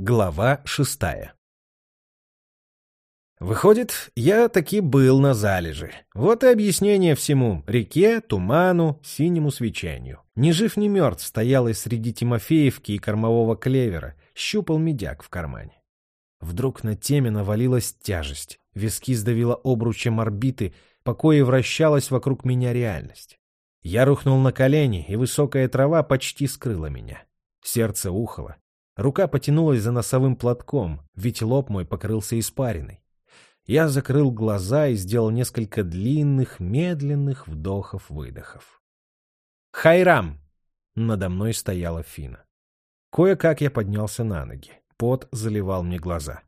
Глава шестая Выходит, я таки был на залеже. Вот и объяснение всему — реке, туману, синему свечению. Ни жив, ни мертв стоял и среди Тимофеевки и кормового клевера, щупал медяк в кармане. Вдруг на теме навалилась тяжесть, виски сдавило обручем орбиты, покое вращалась вокруг меня реальность. Я рухнул на колени, и высокая трава почти скрыла меня. Сердце ухало, Рука потянулась за носовым платком, ведь лоб мой покрылся испариной. Я закрыл глаза и сделал несколько длинных, медленных вдохов-выдохов. «Хайрам!» Надо мной стояла Фина. Кое-как я поднялся на ноги. Пот заливал мне глаза.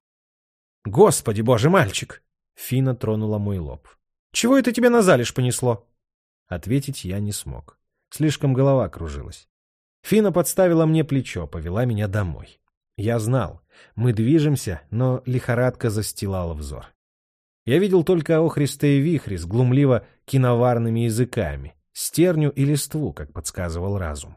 «Господи, боже, мальчик!» Фина тронула мой лоб. «Чего это тебя на залежь понесло?» Ответить я не смог. Слишком голова кружилась. Фина подставила мне плечо, повела меня домой. Я знал, мы движемся, но лихорадка застилала взор. Я видел только охристые вихри с глумливо киноварными языками, стерню и листву, как подсказывал разум.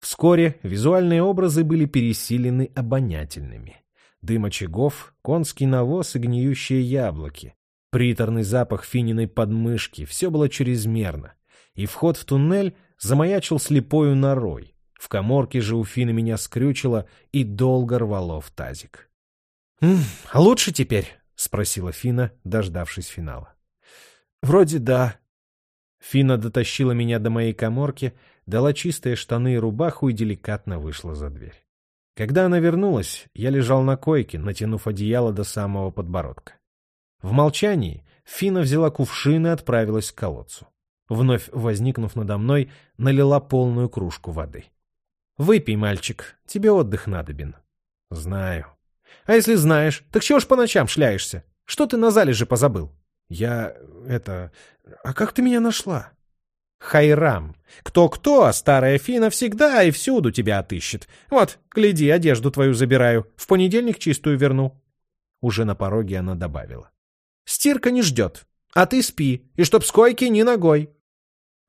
Вскоре визуальные образы были пересилены обонятельными. Дым очагов, конский навоз и гниющие яблоки, приторный запах фининой подмышки — все было чрезмерно, и вход в туннель замаячил слепою норой, в коморке же у Фины меня скрючило и долго рвало в тазик. — Лучше теперь? — спросила Фина, дождавшись финала. — Вроде да. Фина дотащила меня до моей коморки, дала чистые штаны и рубаху и деликатно вышла за дверь. Когда она вернулась, я лежал на койке, натянув одеяло до самого подбородка. В молчании Фина взяла кувшин и отправилась к колодцу. Вновь возникнув надо мной, налила полную кружку воды. Выпей, мальчик, тебе отдых надобен. Знаю. А если знаешь, так чего ж по ночам шляешься? Что ты на зале же позабыл? Я... это... А как ты меня нашла? Хайрам. Кто-кто, а старая Фина всегда и всюду тебя отыщет. Вот, гляди, одежду твою забираю. В понедельник чистую верну. Уже на пороге она добавила. Стирка не ждет. А ты спи, и чтоб с койки ни ногой.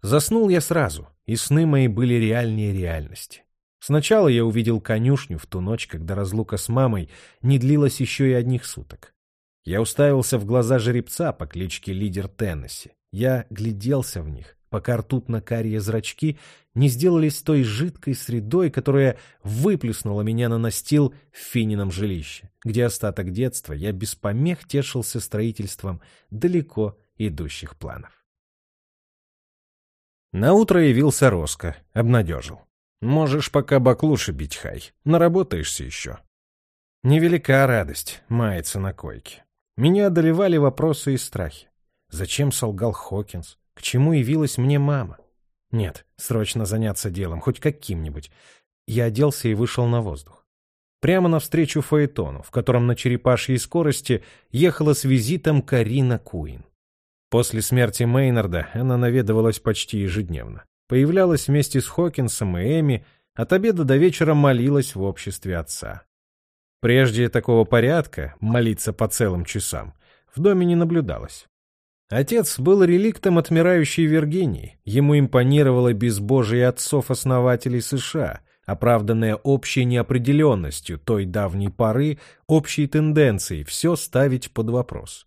Заснул я сразу, и сны мои были реальнее реальности. Сначала я увидел конюшню в ту ночь, когда разлука с мамой не длилась еще и одних суток. Я уставился в глаза жеребца по кличке Лидер Теннесси. Я гляделся в них, пока ртутно-карие зрачки не сделались той жидкой средой, которая выплюснула меня на настил в Финином жилище, где остаток детства я без помех тешился строительством далеко идущих планов. Наутро явился Роско, обнадежил. Можешь пока баклуши бить, Хай. Наработаешься еще. Невелика радость мается на койке. Меня одолевали вопросы и страхи. Зачем солгал Хокинс? К чему явилась мне мама? Нет, срочно заняться делом, хоть каким-нибудь. Я оделся и вышел на воздух. Прямо навстречу Фаэтону, в котором на черепашьей скорости ехала с визитом Карина Куин. После смерти Мейнарда она наведывалась почти ежедневно. Появлялась вместе с Хокинсом и Эми, от обеда до вечера молилась в обществе отца. Прежде такого порядка, молиться по целым часам, в доме не наблюдалось. Отец был реликтом отмирающей Виргинии, ему импонировало безбожие отцов-основателей США, оправданное общей неопределенностью той давней поры, общей тенденцией все ставить под вопрос.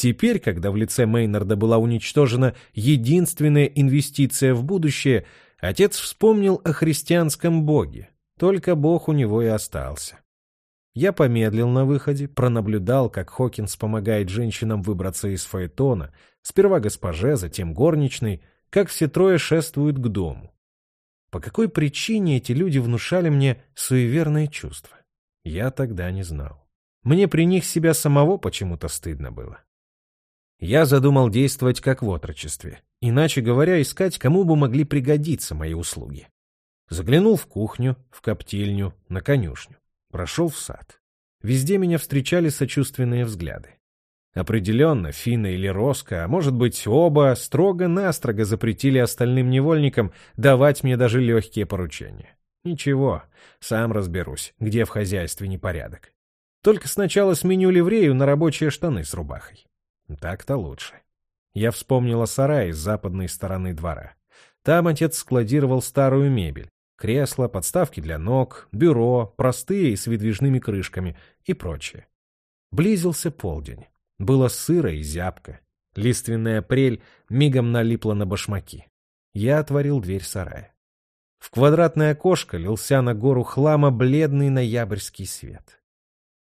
Теперь, когда в лице Мейнарда была уничтожена единственная инвестиция в будущее, отец вспомнил о христианском боге. Только бог у него и остался. Я помедлил на выходе, пронаблюдал, как Хокинс помогает женщинам выбраться из фаэтона, сперва госпоже, затем горничной, как все трое шествуют к дому. По какой причине эти люди внушали мне суеверные чувства? Я тогда не знал. Мне при них себя самого почему-то стыдно было. Я задумал действовать как в отрочестве, иначе говоря, искать, кому бы могли пригодиться мои услуги. Заглянул в кухню, в коптильню, на конюшню. Прошел в сад. Везде меня встречали сочувственные взгляды. Определенно, Фина или Роско, а может быть оба, строго-настрого запретили остальным невольникам давать мне даже легкие поручения. Ничего, сам разберусь, где в хозяйстве непорядок. Только сначала сменю ливрею на рабочие штаны с рубахой. Так-то лучше. Я вспомнила сарай с западной стороны двора. Там отец складировал старую мебель. Кресла, подставки для ног, бюро, простые и с выдвижными крышками и прочее. Близился полдень. Было сыро и зябко. Лиственная апрель мигом налипла на башмаки. Я отворил дверь сарая. В квадратное окошко лился на гору хлама бледный ноябрьский свет.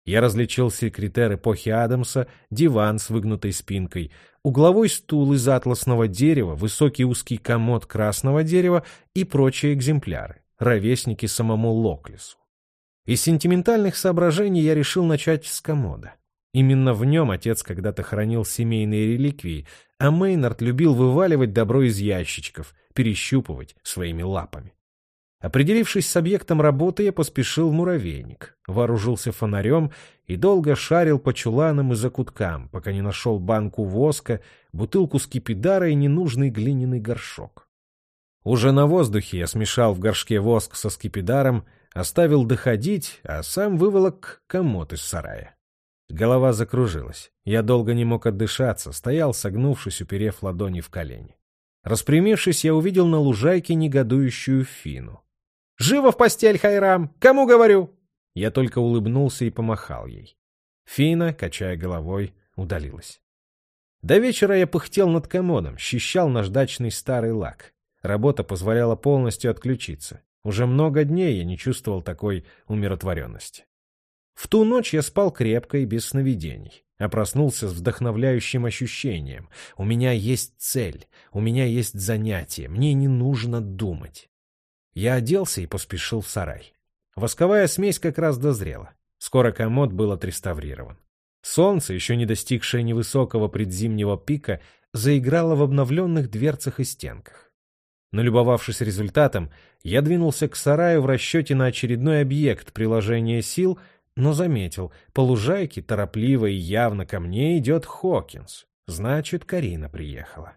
Я различил секретер эпохи Адамса, диван с выгнутой спинкой, угловой стул из атласного дерева, высокий узкий комод красного дерева и прочие экземпляры, ровесники самому Локлесу. Из сентиментальных соображений я решил начать с комода. Именно в нем отец когда-то хранил семейные реликвии, а Мейнард любил вываливать добро из ящичков, перещупывать своими лапами. Определившись с объектом работы, я поспешил в муравейник, вооружился фонарем и долго шарил по чуланам и закуткам, пока не нашел банку воска, бутылку скипидара и ненужный глиняный горшок. Уже на воздухе я смешал в горшке воск со скипидаром, оставил доходить, а сам выволок комод из сарая. Голова закружилась. Я долго не мог отдышаться, стоял, согнувшись, уперев ладони в колени. Распрямившись, я увидел на лужайке негодующую Фину. Живо в постель, Хайрам! Кому говорю?» Я только улыбнулся и помахал ей. Фина, качая головой, удалилась. До вечера я пыхтел над комодом, счищал наждачный старый лак. Работа позволяла полностью отключиться. Уже много дней я не чувствовал такой умиротворенности. В ту ночь я спал крепко и без сновидений, а проснулся с вдохновляющим ощущением. У меня есть цель, у меня есть занятие, мне не нужно думать. Я оделся и поспешил в сарай. Восковая смесь как раз дозрела. Скоро комод был отреставрирован. Солнце, еще не достигшее невысокого предзимнего пика, заиграло в обновленных дверцах и стенках. Налюбовавшись результатом, я двинулся к сараю в расчете на очередной объект приложения сил, но заметил, по лужайке торопливо и явно ко мне идет Хокинс. Значит, Карина приехала.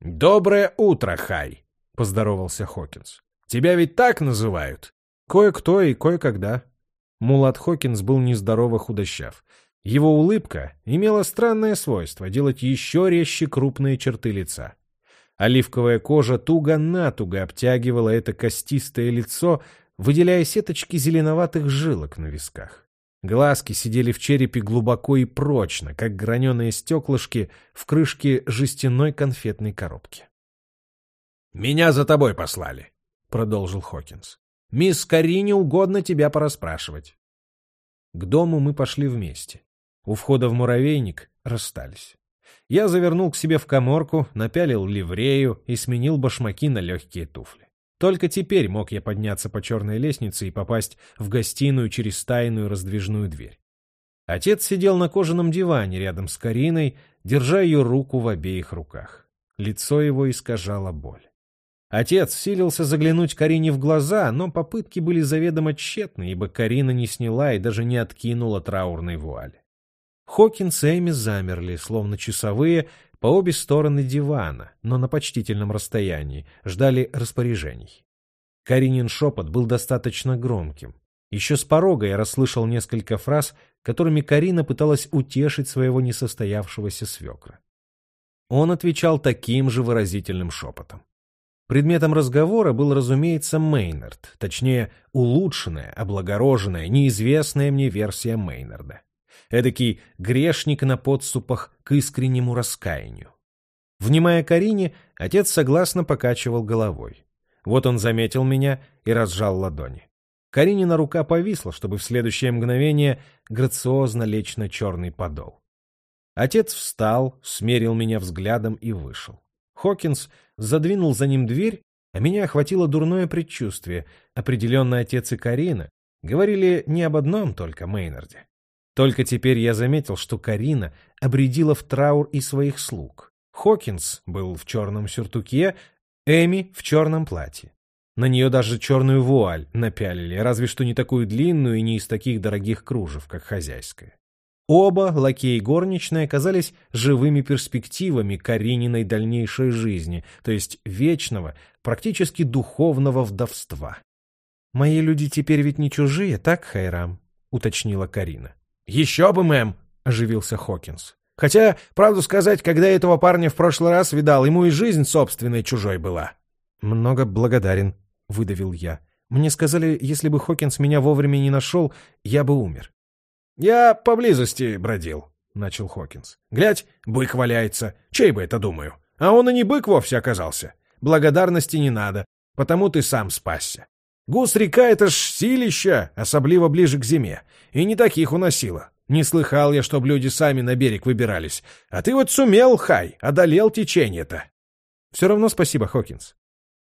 «Доброе утро, Хай!» — поздоровался Хокинс. Тебя ведь так называют?» «Кое-кто и кое-когда». Мулат Хокинс был нездорово худощав. Его улыбка имела странное свойство делать еще резче крупные черты лица. Оливковая кожа туго-натуго обтягивала это костистое лицо, выделяя сеточки зеленоватых жилок на висках. Глазки сидели в черепе глубоко и прочно, как граненые стеклышки в крышке жестяной конфетной коробки. «Меня за тобой послали», — продолжил Хокинс. «Мисс Карине угодно тебя порасспрашивать». К дому мы пошли вместе. У входа в муравейник расстались. Я завернул к себе в коморку, напялил ливрею и сменил башмаки на легкие туфли. Только теперь мог я подняться по черной лестнице и попасть в гостиную через тайную раздвижную дверь. Отец сидел на кожаном диване рядом с Кариной, держа ее руку в обеих руках. Лицо его искажало боль. Отец силился заглянуть Карине в глаза, но попытки были заведомо тщетны, ибо Карина не сняла и даже не откинула траурной вуали. Хокинс и Эми замерли, словно часовые, по обе стороны дивана, но на почтительном расстоянии, ждали распоряжений. Каринин шепот был достаточно громким. Еще с порога я расслышал несколько фраз, которыми Карина пыталась утешить своего несостоявшегося свекра. Он отвечал таким же выразительным шепотом. Предметом разговора был, разумеется, Мейнард, точнее, улучшенная, облагороженная, неизвестная мне версия Мейнарда. Эдакий грешник на подступах к искреннему раскаянию. Внимая Карине, отец согласно покачивал головой. Вот он заметил меня и разжал ладони. Каринина рука повисла, чтобы в следующее мгновение грациозно лечь на черный подол. Отец встал, смерил меня взглядом и вышел. Хокинс задвинул за ним дверь, а меня охватило дурное предчувствие. Определенно отец и Карина говорили не об одном только Мейнарде. Только теперь я заметил, что Карина обредила в траур и своих слуг. Хокинс был в черном сюртуке, Эми в черном платье. На нее даже черную вуаль напялили, разве что не такую длинную и не из таких дорогих кружев, как хозяйская. Оба, лакей и горничная, оказались живыми перспективами Карининой дальнейшей жизни, то есть вечного, практически духовного вдовства. «Мои люди теперь ведь не чужие, так, Хайрам?» — уточнила Карина. «Еще бы, мэм!» — оживился Хокинс. «Хотя, правду сказать, когда этого парня в прошлый раз видал, ему и жизнь собственной чужой была». «Много благодарен», — выдавил я. Мне сказали, если бы Хокинс меня вовремя не нашел, я бы умер. — Я поблизости бродил, — начал Хокинс. — Глядь, бык валяется. Чей бы это, думаю? А он и не бык вовсе оказался. Благодарности не надо, потому ты сам спасся. Гус-река — это ж силища, особливо ближе к зиме. И не таких уносило. Не слыхал я, чтоб люди сами на берег выбирались. А ты вот сумел, Хай, одолел течение-то. Все равно спасибо, Хокинс.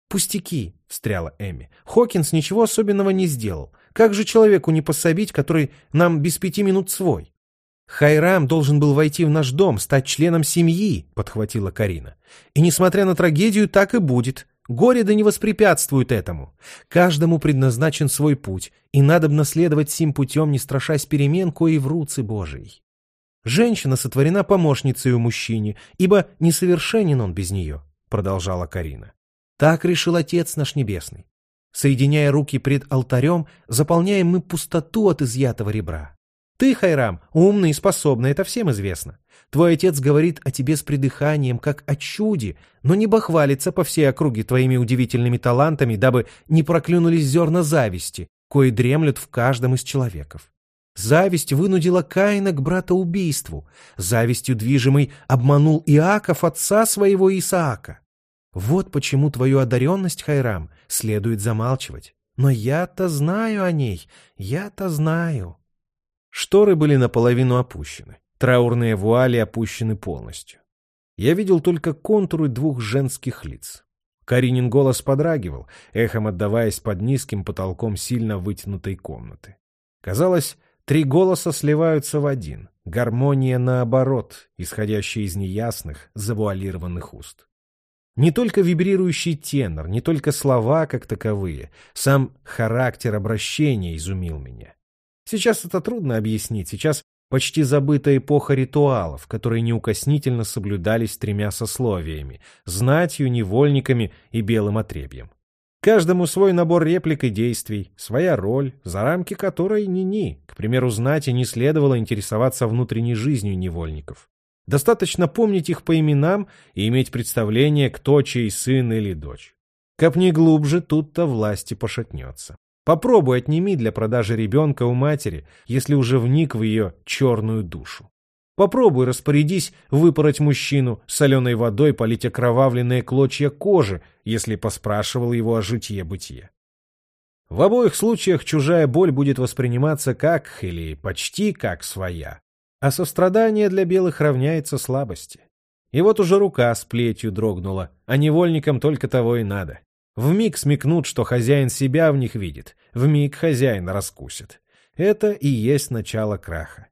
Пустяки, встряла Эми. Хокинс ничего особенного не сделал. Как же человеку не пособить, который нам без пяти минут свой? Хайрам должен был войти в наш дом, стать членом семьи, подхватила Карина. И несмотря на трагедию, так и будет. Горе да не воспрепятствует этому. Каждому предназначен свой путь, и надо наследовать сим путем, не страшась перемен, кои в руце Божией. Женщина сотворена помощницей у мужчине, ибо несовершенен он без нее, продолжала Карина. Так решил Отец наш Небесный. Соединяя руки пред алтарем, заполняем мы пустоту от изъятого ребра. Ты, Хайрам, умный и способный, это всем известно. Твой отец говорит о тебе с придыханием, как о чуде, но не бахвалится по всей округе твоими удивительными талантами, дабы не проклюнулись зерна зависти, кои дремлют в каждом из человеков. Зависть вынудила Каина к братоубийству. Завистью движимый обманул Иаков отца своего Исаака. Вот почему твою одаренность, Хайрам, следует замалчивать. Но я-то знаю о ней, я-то знаю. Шторы были наполовину опущены. Траурные вуали опущены полностью. Я видел только контуры двух женских лиц. Каринин голос подрагивал, эхом отдаваясь под низким потолком сильно вытянутой комнаты. Казалось, три голоса сливаются в один. Гармония наоборот, исходящая из неясных, завуалированных уст. Не только вибрирующий тенор, не только слова как таковые, сам характер обращения изумил меня. Сейчас это трудно объяснить, сейчас почти забытая эпоха ритуалов, которые неукоснительно соблюдались тремя сословиями – знатью, невольниками и белым отребьем. Каждому свой набор реплик и действий, своя роль, за рамки которой ни-ни. К примеру, знати не следовало интересоваться внутренней жизнью невольников. Достаточно помнить их по именам и иметь представление, кто чей сын или дочь. Копни глубже, тут-то власти пошатнется. Попробуй отними для продажи ребенка у матери, если уже вник в ее черную душу. Попробуй распорядись выпороть мужчину, соленой водой полить окровавленные клочья кожи, если поспрашивал его о житье-бытие. В обоих случаях чужая боль будет восприниматься как, или почти как своя, а сострадание для белых равняется слабости. И вот уже рука с плетью дрогнула, а невольникам только того и надо. В миг смекнут, что хозяин себя в них видит, в миг хозяин раскусит. Это и есть начало краха.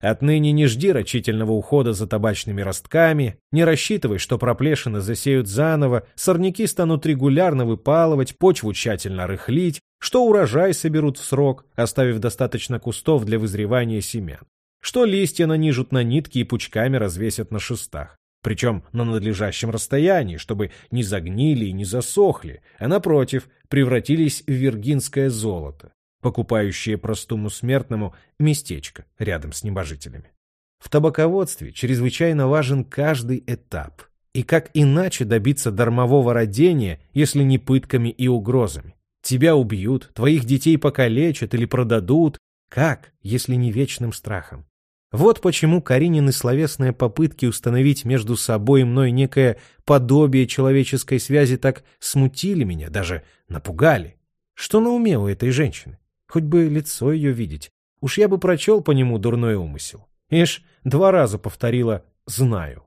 Отныне не жди рачительного ухода за табачными ростками, не рассчитывай, что проплешины засеют заново, сорняки станут регулярно выпалывать, почву тщательно рыхлить, что урожай соберут в срок, оставив достаточно кустов для вызревания семян, что листья нанижут на нитки и пучками развесят на шестах причем на надлежащем расстоянии, чтобы не загнили и не засохли, а, напротив, превратились в виргинское золото, покупающее простому смертному местечко рядом с небожителями. В табаководстве чрезвычайно важен каждый этап. И как иначе добиться дармового родения, если не пытками и угрозами? Тебя убьют, твоих детей покалечат или продадут. Как, если не вечным страхом? Вот почему Каринины словесные попытки установить между собой и мной некое подобие человеческой связи так смутили меня, даже напугали. Что на уме у этой женщины? Хоть бы лицо ее видеть. Уж я бы прочел по нему дурной умысел. Ишь, два раза повторила «знаю».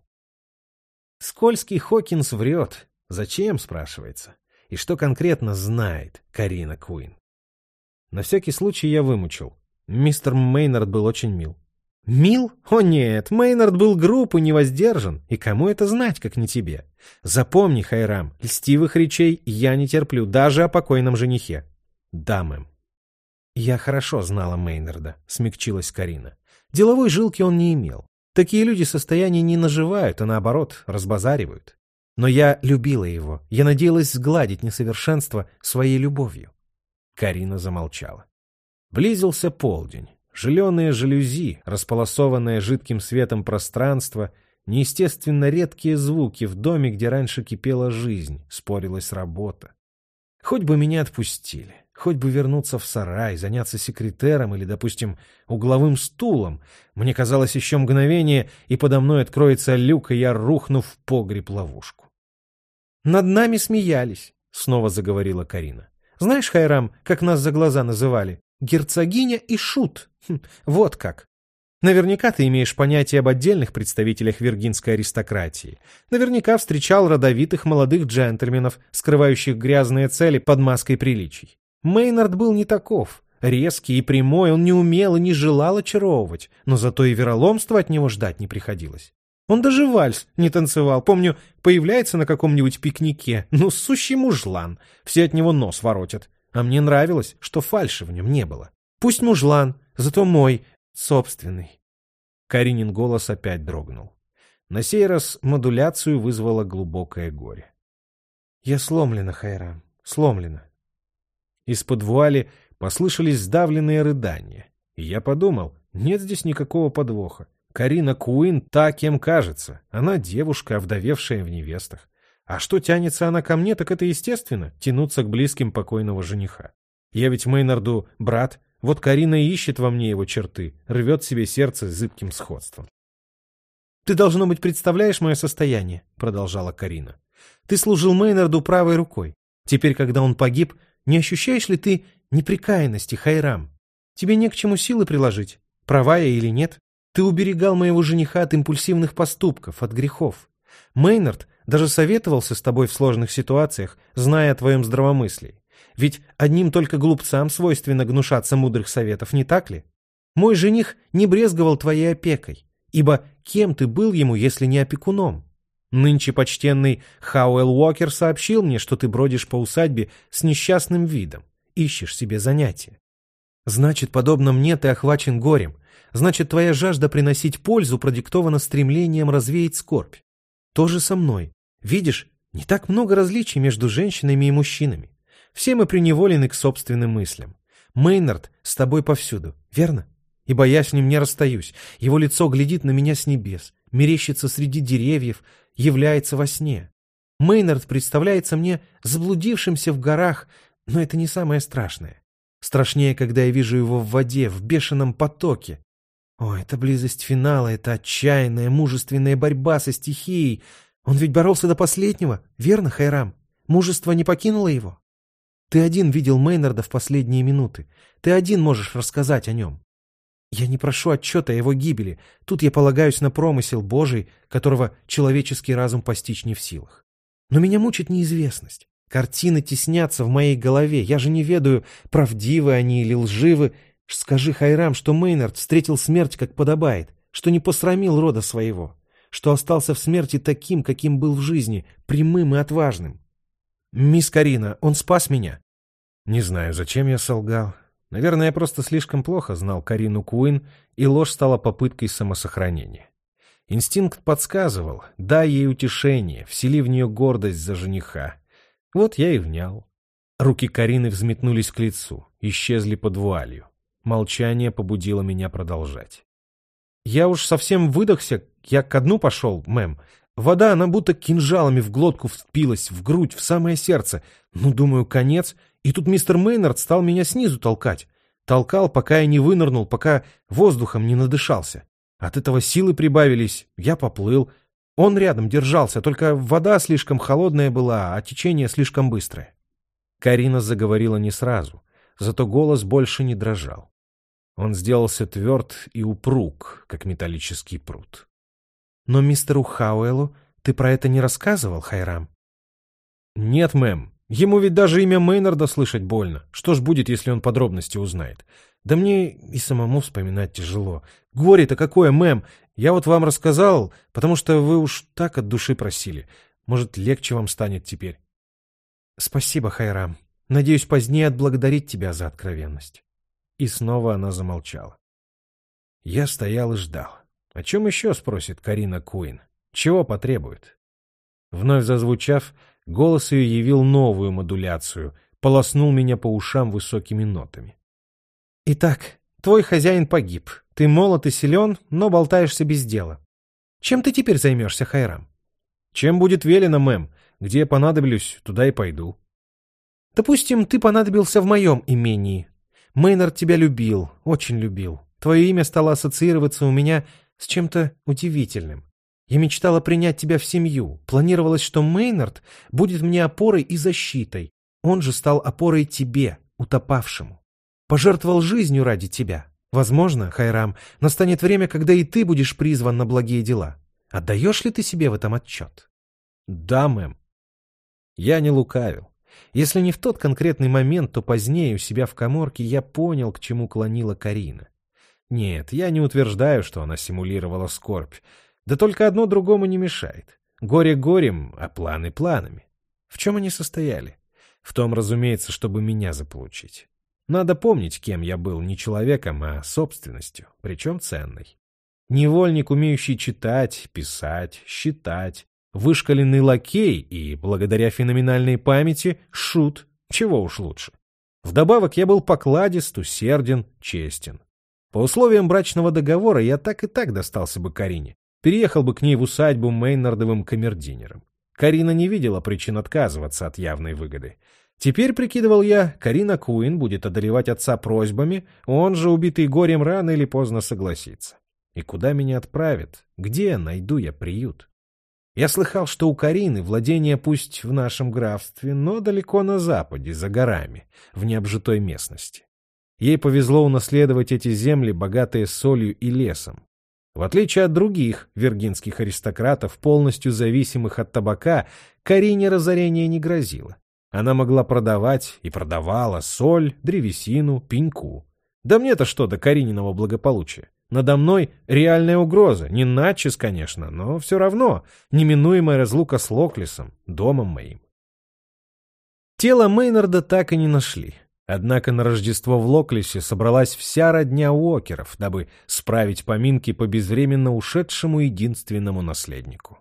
Скользкий Хокинс врет. Зачем, спрашивается? И что конкретно знает Карина Куин? На всякий случай я вымучил. Мистер Мейнард был очень мил. Мил? О нет, Мейнард был груб и невоздержан, и кому это знать, как не тебе? Запомни, Хайрам, льстивых речей я не терплю, даже о покойном женихе. Да, мэм. Я хорошо знала Мейнарда, смягчилась Карина. Деловой жилки он не имел. Такие люди состояния не наживают, а наоборот, разбазаривают. Но я любила его, я надеялась сгладить несовершенство своей любовью. Карина замолчала. Близился полдень. Желеные жалюзи, располосованное жидким светом пространство, неестественно редкие звуки в доме, где раньше кипела жизнь, спорилась работа. Хоть бы меня отпустили. Хоть бы вернуться в сарай, заняться секретером или, допустим, угловым стулом. Мне казалось еще мгновение, и подо мной откроется люк, и я рухну в погреб-ловушку. «Над нами смеялись», — снова заговорила Карина. «Знаешь, Хайрам, как нас за глаза называли? Герцогиня и шут. Хм, вот как. Наверняка ты имеешь понятие об отдельных представителях виргинской аристократии. Наверняка встречал родовитых молодых джентльменов, скрывающих грязные цели под маской приличий. Мейнард был не таков. Резкий и прямой, он не умел и не желал очаровывать, но зато и вероломства от него ждать не приходилось. Он даже вальс не танцевал. Помню, появляется на каком-нибудь пикнике. Ну, сущий мужлан. Все от него нос воротят. А мне нравилось, что фальши в нем не было. Пусть мужлан, зато мой, собственный. Каринин голос опять дрогнул. На сей раз модуляцию вызвало глубокое горе. Я сломлена, Хайрам, сломлена. Из-под вуали послышались сдавленные рыдания. И я подумал, нет здесь никакого подвоха. Карина Куин та, кем кажется. Она девушка, овдовевшая в невестах. А что тянется она ко мне, так это естественно, тянуться к близким покойного жениха. Я ведь Мейнарду брат, вот Карина ищет во мне его черты, рвет себе сердце зыбким сходством. «Ты, должно быть, представляешь мое состояние», — продолжала Карина. «Ты служил Мейнарду правой рукой. Теперь, когда он погиб, не ощущаешь ли ты неприкаянности, Хайрам? Тебе не к чему силы приложить, права я или нет. Ты уберегал моего жениха от импульсивных поступков, от грехов. Мейнард даже советовался с тобой в сложных ситуациях, зная о твоем здравомыслии. Ведь одним только глупцам свойственно гнушаться мудрых советов, не так ли? Мой жених не брезговал твоей опекой, ибо кем ты был ему, если не опекуном? Нынче почтенный Хауэлл Уокер сообщил мне, что ты бродишь по усадьбе с несчастным видом, ищешь себе занятия. Значит, подобно мне ты охвачен горем. Значит, твоя жажда приносить пользу продиктована стремлением развеять скорбь. То же со мной. Видишь, не так много различий между женщинами и мужчинами. Все мы приневолены к собственным мыслям. Мейнард с тобой повсюду, верно? Ибо я с ним не расстаюсь. Его лицо глядит на меня с небес, мерещится среди деревьев, является во сне. Мейнард представляется мне заблудившимся в горах, но это не самое страшное. Страшнее, когда я вижу его в воде, в бешеном потоке. О, это близость финала, это отчаянная, мужественная борьба со стихией. Он ведь боролся до последнего, верно, Хайрам? Мужество не покинуло его? Ты один видел Мейнарда в последние минуты. Ты один можешь рассказать о нем. Я не прошу отчета о его гибели. Тут я полагаюсь на промысел Божий, которого человеческий разум постичь не в силах. Но меня мучит неизвестность. Картины теснятся в моей голове. Я же не ведаю, правдивы они или лживы. Скажи, Хайрам, что Мейнард встретил смерть, как подобает, что не посрамил рода своего, что остался в смерти таким, каким был в жизни, прямым и отважным. Мисс Карина, он спас меня. Не знаю, зачем я солгал. Наверное, я просто слишком плохо знал Карину Куин, и ложь стала попыткой самосохранения. Инстинкт подсказывал, дай ей утешение, всели в нее гордость за жениха. Вот я и внял. Руки Карины взметнулись к лицу, исчезли под вуалью. Молчание побудило меня продолжать. «Я уж совсем выдохся, я ко дну пошел, мэм. Вода, она будто кинжалами в глотку впилась, в грудь, в самое сердце. Ну, думаю, конец, и тут мистер Мейнард стал меня снизу толкать. Толкал, пока я не вынырнул, пока воздухом не надышался. От этого силы прибавились, я поплыл. Он рядом держался, только вода слишком холодная была, а течение слишком быстрое. Карина заговорила не сразу, зато голос больше не дрожал. Он сделался тверд и упруг, как металлический пруд. «Но мистеру Хауэлу ты про это не рассказывал, Хайрам?» «Нет, мэм, Ему ведь даже имя Мейнарда слышать больно. Что ж будет, если он подробности узнает? Да мне и самому вспоминать тяжело. Горе-то какое, мэм! Я вот вам рассказал, потому что вы уж так от души просили. Может, легче вам станет теперь. Спасибо, Хайрам. Надеюсь, позднее отблагодарить тебя за откровенность. И снова она замолчала. Я стоял и ждал. О чем еще спросит Карина Куин? Чего потребует? Вновь зазвучав, Голос ее явил новую модуляцию, полоснул меня по ушам высокими нотами. «Итак, твой хозяин погиб. Ты молод и силен, но болтаешься без дела. Чем ты теперь займешься, Хайрам?» «Чем будет велено, мэм? Где понадоблюсь, туда и пойду». Допустим, ты понадобился в моем имении. Мейнард тебя любил, очень любил. Твое имя стало ассоциироваться у меня с чем-то удивительным. Я мечтала принять тебя в семью. Планировалось, что Мейнард будет мне опорой и защитой. Он же стал опорой тебе, утопавшему. Пожертвовал жизнью ради тебя. Возможно, Хайрам, настанет время, когда и ты будешь призван на благие дела. Отдаешь ли ты себе в этом отчет? Да, мэм. Я не лукавил. Если не в тот конкретный момент, то позднее у себя в коморке я понял, к чему клонила Карина. Нет, я не утверждаю, что она симулировала скорбь. Да только одно другому не мешает. Горе горем, а планы планами. В чем они состояли? В том, разумеется, чтобы меня заполучить. Надо помнить, кем я был не человеком, а собственностью, причем ценной. Невольник, умеющий читать, писать, считать, вышкаленный лакей и, благодаря феноменальной памяти, шут, чего уж лучше. Вдобавок я был покладист, усерден, честен. По условиям брачного договора я так и так достался бы Карине. Переехал бы к ней в усадьбу Мейнардовым камердинером. Карина не видела причин отказываться от явной выгоды. Теперь, прикидывал я, Карина Куин будет одолевать отца просьбами, он же, убитый горем, рано или поздно согласится. И куда меня отправят? Где найду я приют? Я слыхал, что у Карины владение пусть в нашем графстве, но далеко на западе, за горами, в необжитой местности. Ей повезло унаследовать эти земли, богатые солью и лесом. В отличие от других виргинских аристократов, полностью зависимых от табака, Карине разорение не грозило. Она могла продавать и продавала соль, древесину, пеньку. Да мне-то что до Карининого благополучия? Надо мной реальная угроза, не начес, конечно, но все равно неминуемая разлука с Локлисом, домом моим. Тело Мейнарда так и не нашли. Однако на Рождество в Локлисе собралась вся родня Уокеров, дабы справить поминки по безвременно ушедшему единственному наследнику.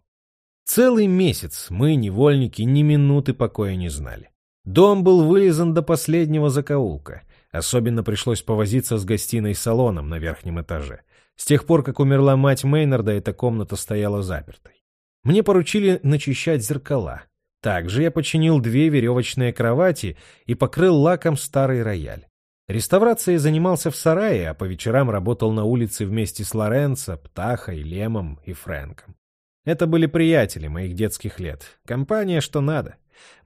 Целый месяц мы, невольники, ни минуты покоя не знали. Дом был вылизан до последнего закоулка. Особенно пришлось повозиться с гостиной салоном на верхнем этаже. С тех пор, как умерла мать Мейнарда, эта комната стояла запертой. Мне поручили начищать зеркала. Также я починил две веревочные кровати и покрыл лаком старый рояль. Реставрацией занимался в сарае, а по вечерам работал на улице вместе с Лоренцо, Птахой, Лемом и Фрэнком. Это были приятели моих детских лет. Компания, что надо.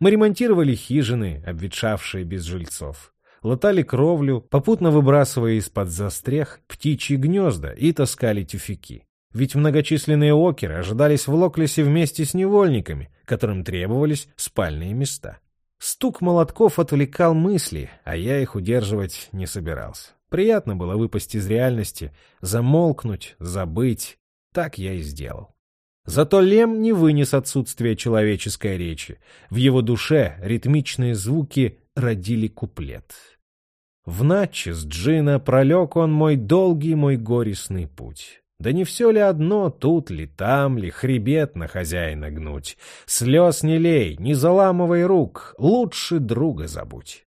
Мы ремонтировали хижины, обветшавшие без жильцов латали кровлю, попутно выбрасывая из-под застрех птичьи гнезда и таскали тюфяки. Ведь многочисленные океры ожидались в Локлесе вместе с невольниками, которым требовались спальные места. Стук молотков отвлекал мысли, а я их удерживать не собирался. Приятно было выпасть из реальности, замолкнуть, забыть. Так я и сделал. Зато Лем не вынес отсутствия человеческой речи. В его душе ритмичные звуки родили куплет. В наче с Джина пролег он мой долгий, мой горестный путь. Да не все ли одно, тут ли, там ли, хребет на хозяина гнуть? Слез не лей, не заламывай рук, лучше друга забудь.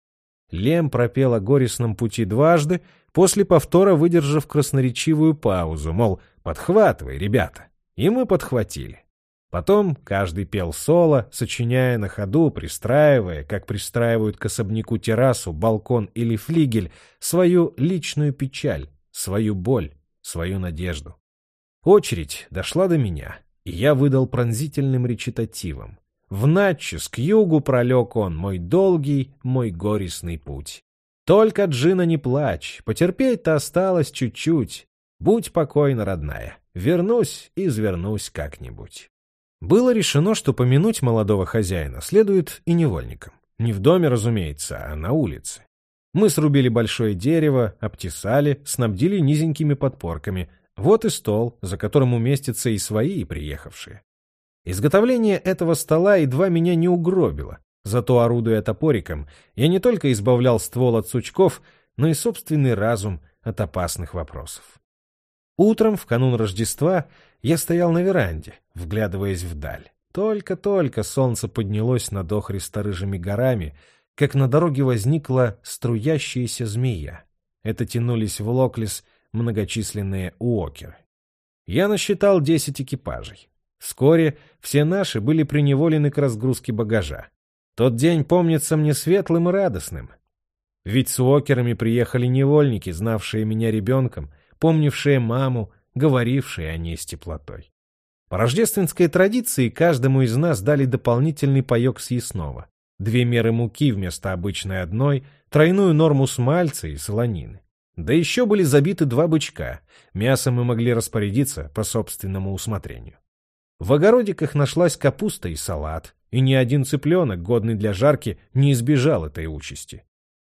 Лем пропел о горестном пути дважды, после повтора выдержав красноречивую паузу, мол, подхватывай, ребята. И мы подхватили. Потом каждый пел соло, сочиняя на ходу, пристраивая, как пристраивают к особняку террасу, балкон или флигель, свою личную печаль, свою боль, свою надежду. Очередь дошла до меня, и я выдал пронзительным речитативом. В Натчес к югу пролег он, мой долгий, мой горестный путь. Только, Джина, не плачь, потерпеть-то осталось чуть-чуть. Будь покойна, родная, вернусь и извернусь как-нибудь. Было решено, что помянуть молодого хозяина следует и невольникам. Не в доме, разумеется, а на улице. Мы срубили большое дерево, обтесали, снабдили низенькими подпорками. Вот и стол, за которым уместятся и свои, и приехавшие. Изготовление этого стола едва меня не угробило. Зато, орудуя топориком, я не только избавлял ствол от сучков, но и собственный разум от опасных вопросов. Утром, в канун Рождества, я стоял на веранде, вглядываясь вдаль. Только-только солнце поднялось над охристо-рыжими горами, как на дороге возникла струящаяся змея. Это тянулись в Локлис многочисленные уокеры. Я насчитал десять экипажей. Вскоре все наши были приневолены к разгрузке багажа. Тот день помнится мне светлым и радостным. Ведь с Уокерами приехали невольники, знавшие меня ребенком, помнившие маму, говорившие о ней с теплотой. По рождественской традиции каждому из нас дали дополнительный паек съестного. Две меры муки вместо обычной одной, тройную норму смальца и солонины. Да еще были забиты два бычка. Мясо мы могли распорядиться по собственному усмотрению. В огородиках нашлась капуста и салат, и ни один цыпленок, годный для жарки, не избежал этой участи.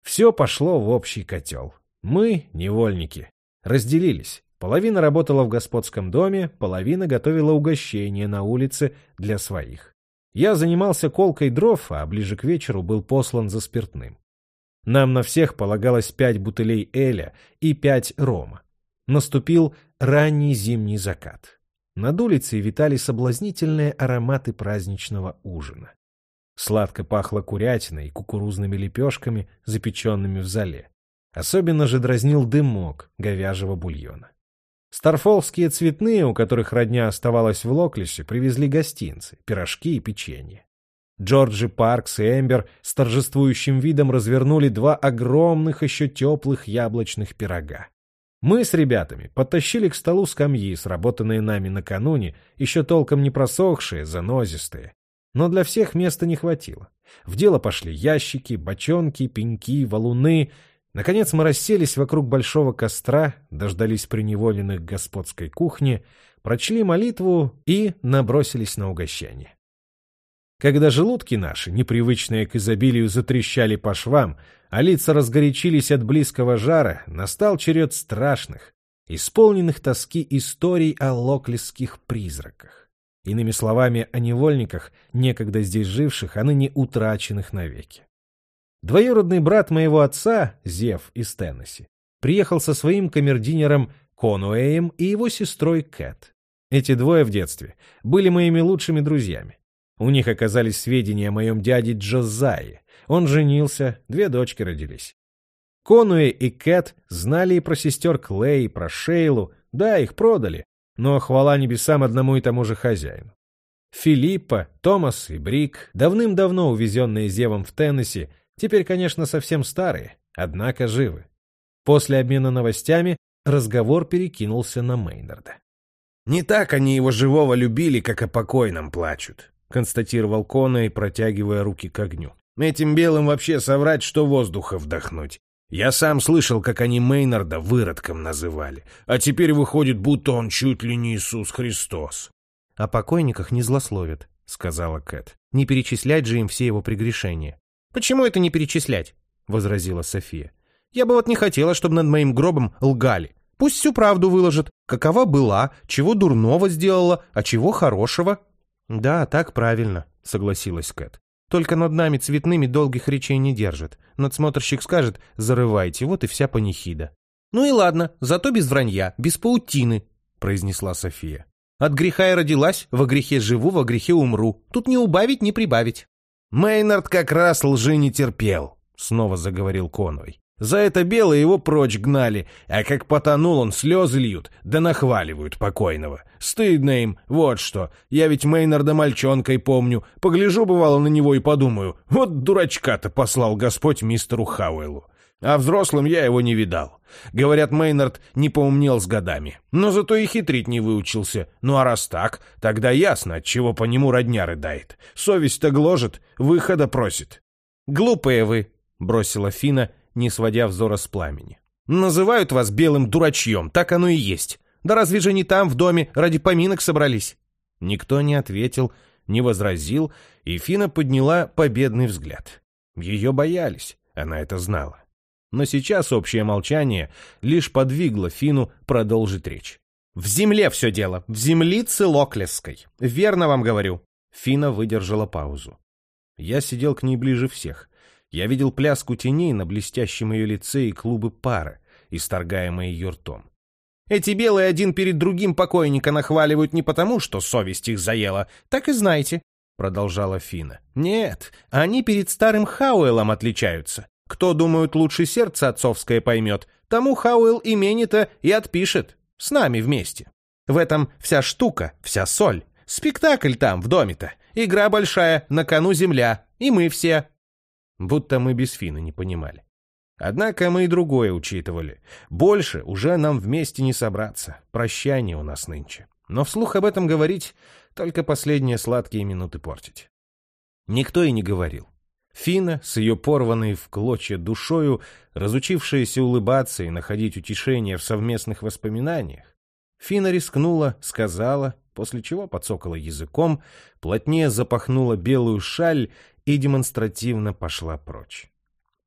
Все пошло в общий котел. Мы, невольники, разделились. Половина работала в господском доме, половина готовила угощение на улице для своих. Я занимался колкой дров, а ближе к вечеру был послан за спиртным. Нам на всех полагалось пять бутылей эля и пять рома. Наступил ранний зимний закат. Над улицей витали соблазнительные ароматы праздничного ужина. Сладко пахло курятиной и кукурузными лепешками, запеченными в зале. Особенно же дразнил дымок говяжьего бульона. Старфолские цветные, у которых родня оставалась в Локлисе, привезли гостинцы, пирожки и печенье. Джорджи Паркс и Эмбер с торжествующим видом развернули два огромных еще теплых яблочных пирога. Мы с ребятами подтащили к столу скамьи, сработанные нами накануне, еще толком не просохшие, занозистые. Но для всех места не хватило. В дело пошли ящики, бочонки, пеньки, валуны — Наконец мы расселись вокруг большого костра, дождались приневоленных господской кухни, прочли молитву и набросились на угощение. Когда желудки наши, непривычные к изобилию, затрещали по швам, а лица разгорячились от близкого жара, настал черед страшных, исполненных тоски историй о локлисских призраках. Иными словами, о невольниках, некогда здесь живших, а ныне утраченных навеки. Двоюродный брат моего отца, Зев из Теннесси, приехал со своим камердинером Конуэем и его сестрой Кэт. Эти двое в детстве были моими лучшими друзьями. У них оказались сведения о моем дяде Джозае. Он женился, две дочки родились. Конуэ и Кэт знали и про сестер Клей, и про Шейлу, да, их продали, но хвала небесам одному и тому же хозяину. Филиппа, Томас и Брик, давным-давно увезенные Зевом в Теннесси, Теперь, конечно, совсем старые, однако живы. После обмена новостями разговор перекинулся на Мейнарда. «Не так они его живого любили, как о покойном плачут», — констатировал Конней, протягивая руки к огню. «Этим белым вообще соврать, что воздуха вдохнуть. Я сам слышал, как они Мейнарда выродком называли, а теперь выходит, будто он чуть ли не Иисус Христос». «О покойниках не злословят», — сказала Кэт. «Не перечислять же им все его прегрешения. «Почему это не перечислять?» — возразила София. «Я бы вот не хотела, чтобы над моим гробом лгали. Пусть всю правду выложат, какова была, чего дурного сделала, а чего хорошего». «Да, так правильно», — согласилась Кэт. «Только над нами цветными долгих речей не держит. Надсмотрщик скажет «зарывайте», вот и вся панихида». «Ну и ладно, зато без вранья, без паутины», — произнесла София. «От греха я родилась, во грехе живу, во грехе умру. Тут не убавить, не прибавить». Мейнард как раз лжи не терпел, снова заговорил Конвой. За это белое его прочь гнали, а как потонул он, слезы льют, да нахваливают покойного. Стыдно им, вот что. Я ведь Мейнарда мальчонкой помню. Погляжу, бывало, на него и подумаю, вот дурачка-то послал Господь мистеру Хауэлу. А взрослым я его не видал. Говорят, Мейнард не поумнел с годами. Но зато и хитрить не выучился. Ну а раз так, тогда ясно, от чего по нему родня рыдает. Совесть-то гложет, выхода просит. «Глупые вы», — бросила Фина, не сводя взора с пламени. «Называют вас белым дурачьем, так оно и есть. Да разве же не там, в доме, ради поминок собрались?» Никто не ответил, не возразил, и Фина подняла победный взгляд. Ее боялись, она это знала но сейчас общее молчание лишь подвигло Фину продолжить речь. «В земле все дело, в землице Локлесской. Верно вам говорю». Фина выдержала паузу. Я сидел к ней ближе всех. Я видел пляску теней на блестящем ее лице и клубы пара, исторгаемые ее ртом. Эти белые один перед другим покойника нахваливают не потому, что совесть их заела, так и знаете, — продолжала Фина. Нет, они перед старым Хауэлом отличаются. Кто, думают, лучше сердце отцовское поймет, тому Хауэлл имени-то и отпишет. С нами вместе. В этом вся штука, вся соль. Спектакль там, в доме-то. Игра большая, на кону земля. И мы все. Будто мы без Фина не понимали. Однако мы и другое учитывали. Больше уже нам вместе не собраться. Прощание у нас нынче. Но вслух об этом говорить, только последние сладкие минуты портить. Никто и не говорил. Фина, с ее порванной в клочья душою, разучившаяся улыбаться и находить утешение в совместных воспоминаниях, Фина рискнула, сказала, после чего подсокала языком, плотнее запахнула белую шаль и демонстративно пошла прочь.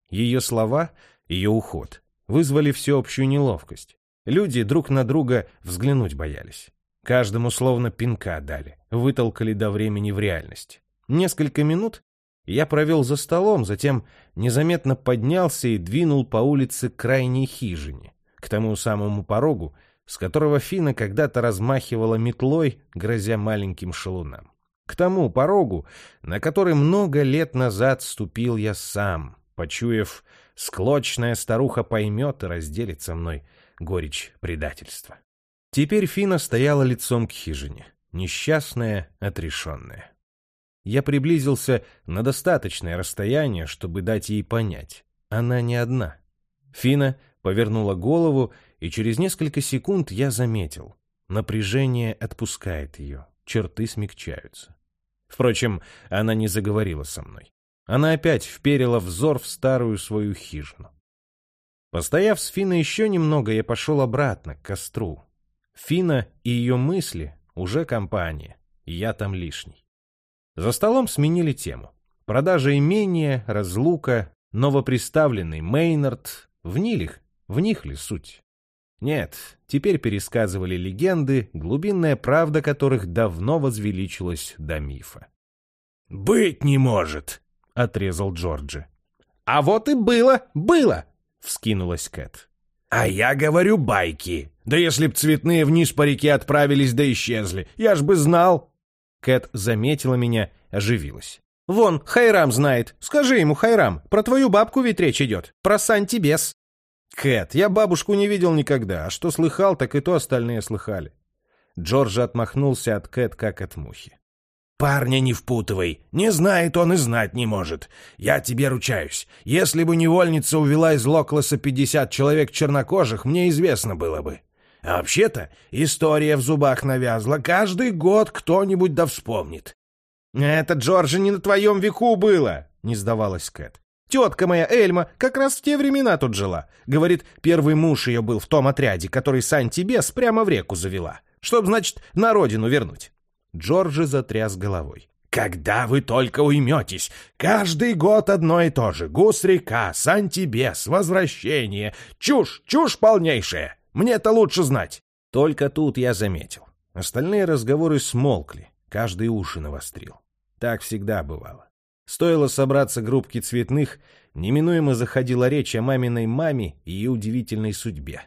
Ее слова, ее уход вызвали всеобщую неловкость. Люди друг на друга взглянуть боялись. Каждому словно пинка дали, вытолкали до времени в реальность. Несколько минут я провел за столом, затем незаметно поднялся и двинул по улице к крайней хижине, к тому самому порогу, с которого Фина когда-то размахивала метлой, грозя маленьким шалунам. К тому порогу, на который много лет назад ступил я сам, почуяв, склочная старуха поймет и разделит со мной горечь предательства. Теперь Фина стояла лицом к хижине, несчастная, отрешенная. Я приблизился на достаточное расстояние, чтобы дать ей понять. Она не одна. Фина повернула голову, и через несколько секунд я заметил. Напряжение отпускает ее, черты смягчаются. Впрочем, она не заговорила со мной. Она опять вперила взор в старую свою хижину. Постояв с Финой еще немного, я пошел обратно, к костру, Фина и ее мысли уже компания, я там лишний. За столом сменили тему. Продажа имения, разлука, новоприставленный Мейнард. В них, в них ли суть? Нет, теперь пересказывали легенды, глубинная правда которых давно возвеличилась до мифа. «Быть не может!» — отрезал Джорджи. «А вот и было, было!» — вскинулась Кэт. «А я говорю байки. Да если б цветные вниз по реке отправились да исчезли, я ж бы знал». Кэт заметила меня, оживилась. «Вон, Хайрам знает. Скажи ему, Хайрам, про твою бабку ведь речь идет. Про Сантибес». «Кэт, я бабушку не видел никогда, а что слыхал, так и то остальные слыхали». Джордж отмахнулся от Кэт, как от мухи. «Парня не впутывай. Не знает он и знать не может. Я тебе ручаюсь. Если бы невольница увела из Локласа пятьдесят человек чернокожих, мне известно было бы. А вообще-то история в зубах навязла. Каждый год кто-нибудь да вспомнит». «Это, Джорджи, не на твоем веку было!» — не сдавалась Кэт. «Тетка моя, Эльма, как раз в те времена тут жила. Говорит, первый муж ее был в том отряде, который Сан-Тибес прямо в реку завела. Чтоб, значит, на родину вернуть. Джорджи затряс головой. «Когда вы только уйметесь? Каждый год одно и то же. Гус-река, Сантибес, возвращение. Чушь, чушь полнейшая. Мне-то лучше знать». Только тут я заметил. Остальные разговоры смолкли. Каждый уши навострил. Так всегда бывало. Стоило собраться группки цветных, неминуемо заходила речь о маминой маме и ее удивительной судьбе.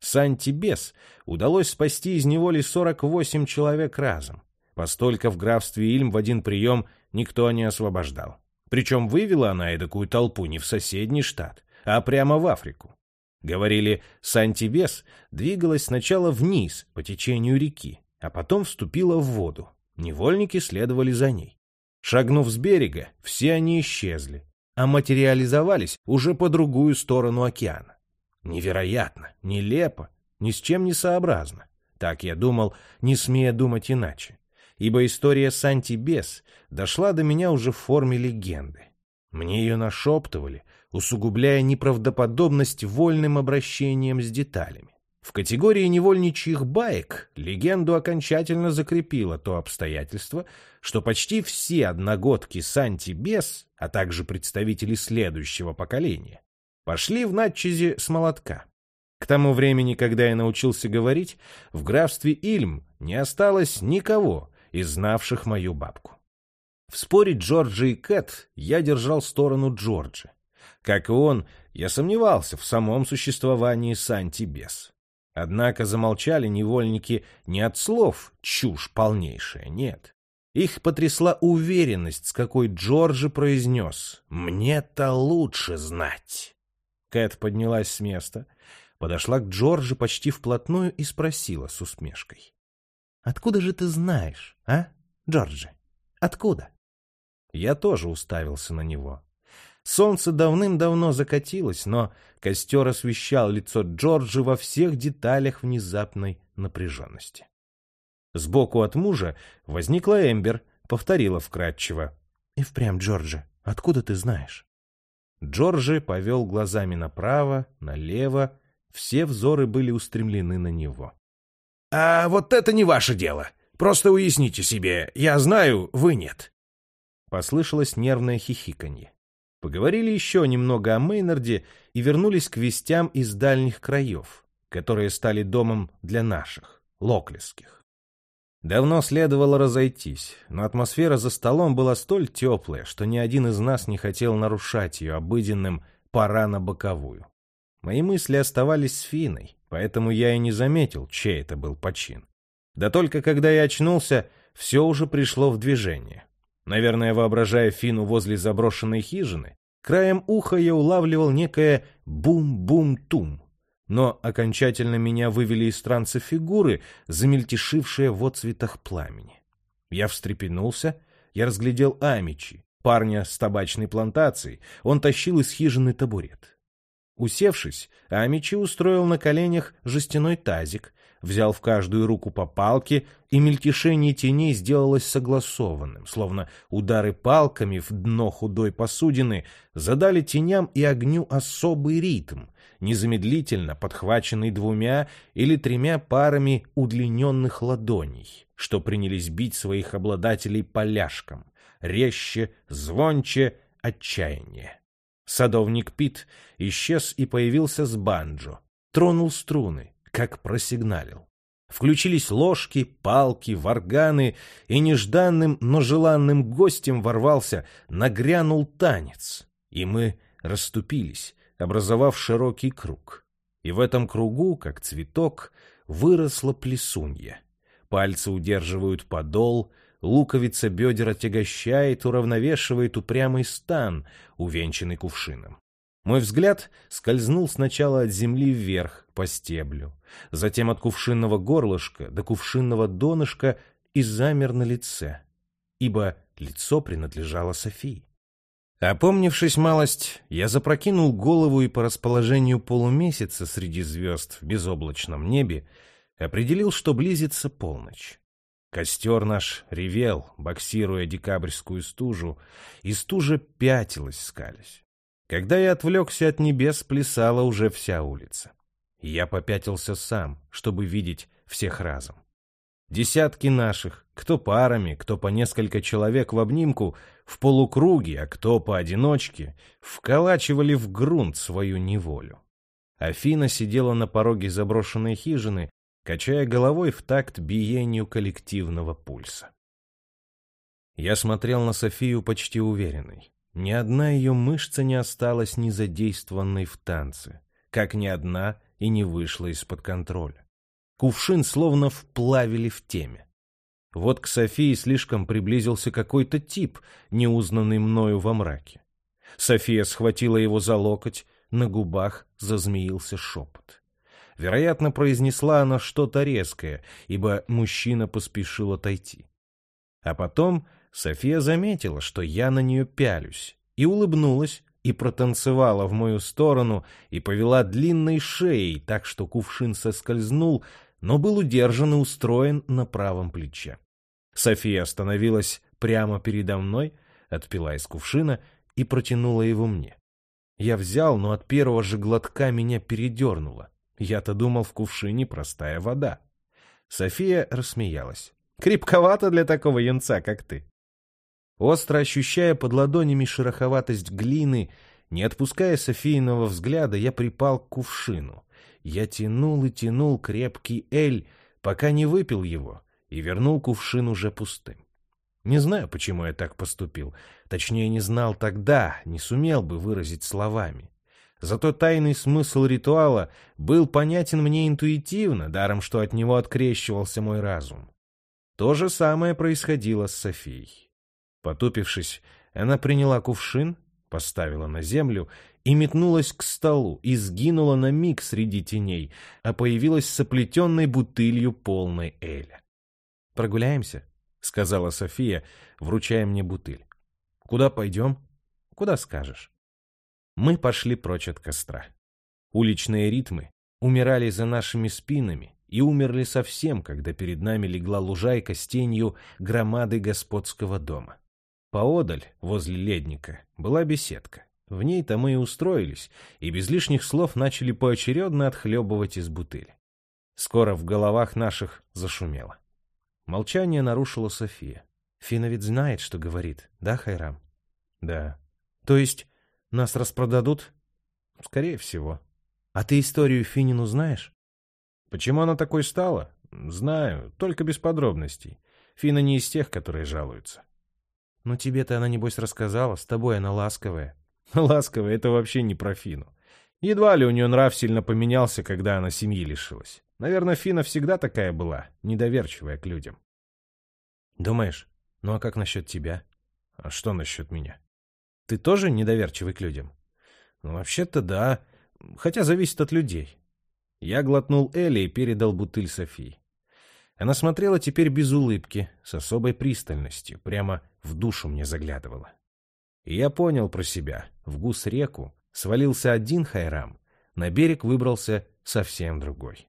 Сантибес удалось спасти из неволи 48 человек разом. Постолько в графстве Ильм в один прием никто не освобождал. Причем вывела она эдакую толпу не в соседний штат, а прямо в Африку. Говорили, Сантибес двигалась сначала вниз, по течению реки, а потом вступила в воду. Невольники следовали за ней. Шагнув с берега, все они исчезли, а материализовались уже по другую сторону океана. Невероятно, нелепо, ни с чем не сообразно. Так я думал, не смея думать иначе ибо история Санти-Бес дошла до меня уже в форме легенды. Мне ее нашептывали, усугубляя неправдоподобность вольным обращением с деталями. В категории невольничьих баек легенду окончательно закрепило то обстоятельство, что почти все одногодки Санти-Бес, а также представители следующего поколения, пошли в Натчизе с молотка. К тому времени, когда я научился говорить, в графстве Ильм не осталось никого, из знавших мою бабку. В споре Джорджа и Кэт я держал сторону Джорджа. Как и он, я сомневался в самом существовании Санти-Бес. Однако замолчали невольники не от слов «чушь полнейшая», нет. Их потрясла уверенность, с какой Джорджи произнес «Мне-то лучше знать». Кэт поднялась с места, подошла к Джорджи почти вплотную и спросила с усмешкой. Откуда же ты знаешь, а, Джорджи? Откуда? Я тоже уставился на него. Солнце давным-давно закатилось, но костер освещал лицо Джорджа во всех деталях внезапной напряженности. Сбоку от мужа возникла Эмбер, повторила вкратчиво. — И впрямь, Джорджи, откуда ты знаешь? Джорджи повел глазами направо, налево, все взоры были устремлены на него. — А вот это не ваше дело. Просто уясните себе, я знаю, вы нет. Послышалось нервное хихиканье. Поговорили еще немного о Мейнарде и вернулись к вестям из дальних краев, которые стали домом для наших, локлесских. Давно следовало разойтись, но атмосфера за столом была столь теплая, что ни один из нас не хотел нарушать ее обыденным «пора на боковую». Мои мысли оставались с Финой, поэтому я и не заметил, чей это был почин. Да только когда я очнулся, все уже пришло в движение. Наверное, воображая Фину возле заброшенной хижины, краем уха я улавливал некое бум-бум-тум. Но окончательно меня вывели из транса фигуры, замельтешившие в отцветах пламени. Я встрепенулся, я разглядел Амичи, парня с табачной плантацией, он тащил из хижины табурет. Усевшись, Амичи устроил на коленях жестяной тазик, взял в каждую руку по палке, и мельтешение теней сделалось согласованным, словно удары палками в дно худой посудины задали теням и огню особый ритм, незамедлительно подхваченный двумя или тремя парами удлиненных ладоней, что принялись бить своих обладателей поляшком, резче, звонче, отчаяние. Садовник Пит исчез и появился с банджо, тронул струны, как просигналил. Включились ложки, палки, варганы, и нежданным, но желанным гостем ворвался, нагрянул танец. И мы расступились, образовав широкий круг. И в этом кругу, как цветок, выросла плесунья. Пальцы удерживают подол, луковица бедер отягощает, уравновешивает упрямый стан, увенчанный кувшином. Мой взгляд скользнул сначала от земли вверх, по стеблю, затем от кувшинного горлышка до кувшинного донышка и замер на лице, ибо лицо принадлежало Софии. Опомнившись малость, я запрокинул голову и по расположению полумесяца среди звезд в безоблачном небе определил, что близится полночь. Костер наш ревел, боксируя декабрьскую стужу, и стужа пятилась, скались. Когда я отвлекся от небес, плясала уже вся улица. Я попятился сам, чтобы видеть всех разом. Десятки наших, кто парами, кто по несколько человек в обнимку, в полукруге, а кто поодиночке, вколачивали в грунт свою неволю. Афина сидела на пороге заброшенной хижины, качая головой в такт биению коллективного пульса. Я смотрел на Софию почти уверенной. Ни одна ее мышца не осталась незадействованной в танце, как ни одна и не вышла из-под контроля. Кувшин словно вплавили в теме. Вот к Софии слишком приблизился какой-то тип, неузнанный мною во мраке. София схватила его за локоть, на губах зазмеился шепот. Вероятно, произнесла она что-то резкое, ибо мужчина поспешил отойти. А потом София заметила, что я на нее пялюсь, и улыбнулась, и протанцевала в мою сторону, и повела длинной шеей, так что кувшин соскользнул, но был удержан и устроен на правом плече. София остановилась прямо передо мной, отпила из кувшина и протянула его мне. Я взял, но от первого же глотка меня передернуло. Я-то думал, в кувшине простая вода. София рассмеялась. Крепковато для такого янца, как ты. Остро ощущая под ладонями шероховатость глины, не отпуская Софийного взгляда, я припал к кувшину. Я тянул и тянул крепкий эль, пока не выпил его, и вернул кувшин уже пустым. Не знаю, почему я так поступил. Точнее, не знал тогда, не сумел бы выразить словами. Зато тайный смысл ритуала был понятен мне интуитивно, даром что от него открещивался мой разум. То же самое происходило с Софией. Потупившись, она приняла кувшин, поставила на землю и метнулась к столу, и сгинула на миг среди теней, а появилась с оплетенной бутылью полной эля. «Прогуляемся?» — сказала София, вручая мне бутыль. Куда пойдем? Куда скажешь. Мы пошли прочь от костра. Уличные ритмы умирали за нашими спинами и умерли совсем, когда перед нами легла лужайка с тенью громады господского дома. Поодаль, возле ледника, была беседка. В ней-то мы и устроились, и без лишних слов начали поочередно отхлебывать из бутыли. Скоро в головах наших зашумело. Молчание нарушила София. Фина ведь знает, что говорит, да, Хайрам? Да. То есть нас распродадут? Скорее всего. А ты историю Финину знаешь? Почему она такой стала? Знаю, только без подробностей. Фина не из тех, которые жалуются. Ну тебе-то она, небось, рассказала, с тобой она ласковая. Ласковая — это вообще не про Фину. Едва ли у нее нрав сильно поменялся, когда она семьи лишилась. Наверное, Фина всегда такая была, недоверчивая к людям. Думаешь, ну а как насчет тебя? А что насчет меня? Ты тоже недоверчивый к людям? Ну, вообще-то да, хотя зависит от людей. Я глотнул Элли и передал бутыль Софии. Она смотрела теперь без улыбки, с особой пристальностью, прямо в душу мне заглядывала. И я понял про себя. В гус-реку свалился один хайрам, на берег выбрался совсем другой.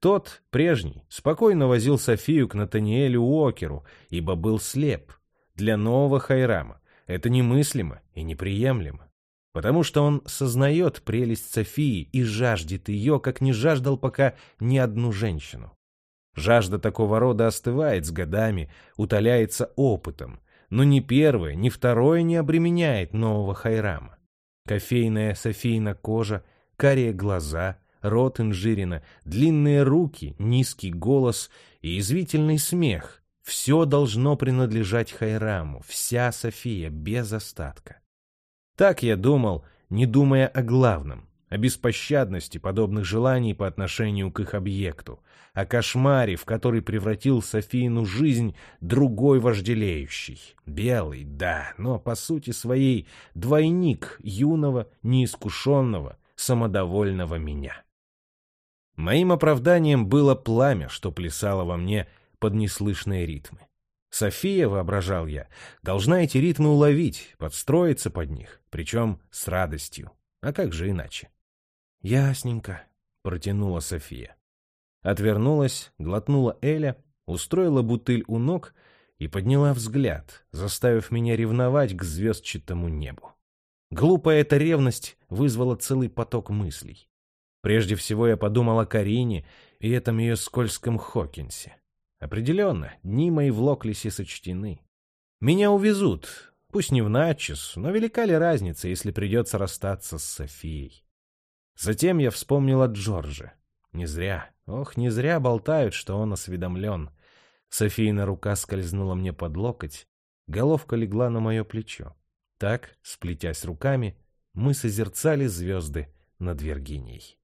Тот, прежний, спокойно возил Софию к Натаниэлю Уокеру, ибо был слеп. Для нового хайрама это немыслимо и неприемлемо потому что он сознает прелесть Софии и жаждет ее, как не жаждал пока ни одну женщину. Жажда такого рода остывает с годами, утоляется опытом, но ни первое, ни второе не обременяет нового Хайрама. Кофейная Софийна кожа, карие глаза, рот инжирина, длинные руки, низкий голос и извительный смех — все должно принадлежать Хайраму, вся София, без остатка. Так я думал, не думая о главном, о беспощадности подобных желаний по отношению к их объекту, о кошмаре, в который превратил Софийну жизнь другой вожделеющий. Белый, да, но по сути своей двойник юного, неискушенного, самодовольного меня. Моим оправданием было пламя, что плясало во мне под неслышные ритмы. София, воображал я, должна эти ритмы уловить, подстроиться под них, причем с радостью. А как же иначе? «Ясненько», — протянула София. Отвернулась, глотнула Эля, устроила бутыль у ног и подняла взгляд, заставив меня ревновать к звездчатому небу. Глупая эта ревность вызвала целый поток мыслей. Прежде всего я подумал о Карине и этом ее скользком Хокинсе. Определенно, дни мои в Локлисе сочтены. Меня увезут, пусть не в Натчес, но велика ли разница, если придется расстаться с Софией? Затем я вспомнил о Джорже. Не зря, ох, не зря болтают, что он осведомлен. Софийна рука скользнула мне под локоть, головка легла на мое плечо. Так, сплетясь руками, мы созерцали звезды над Виргинией.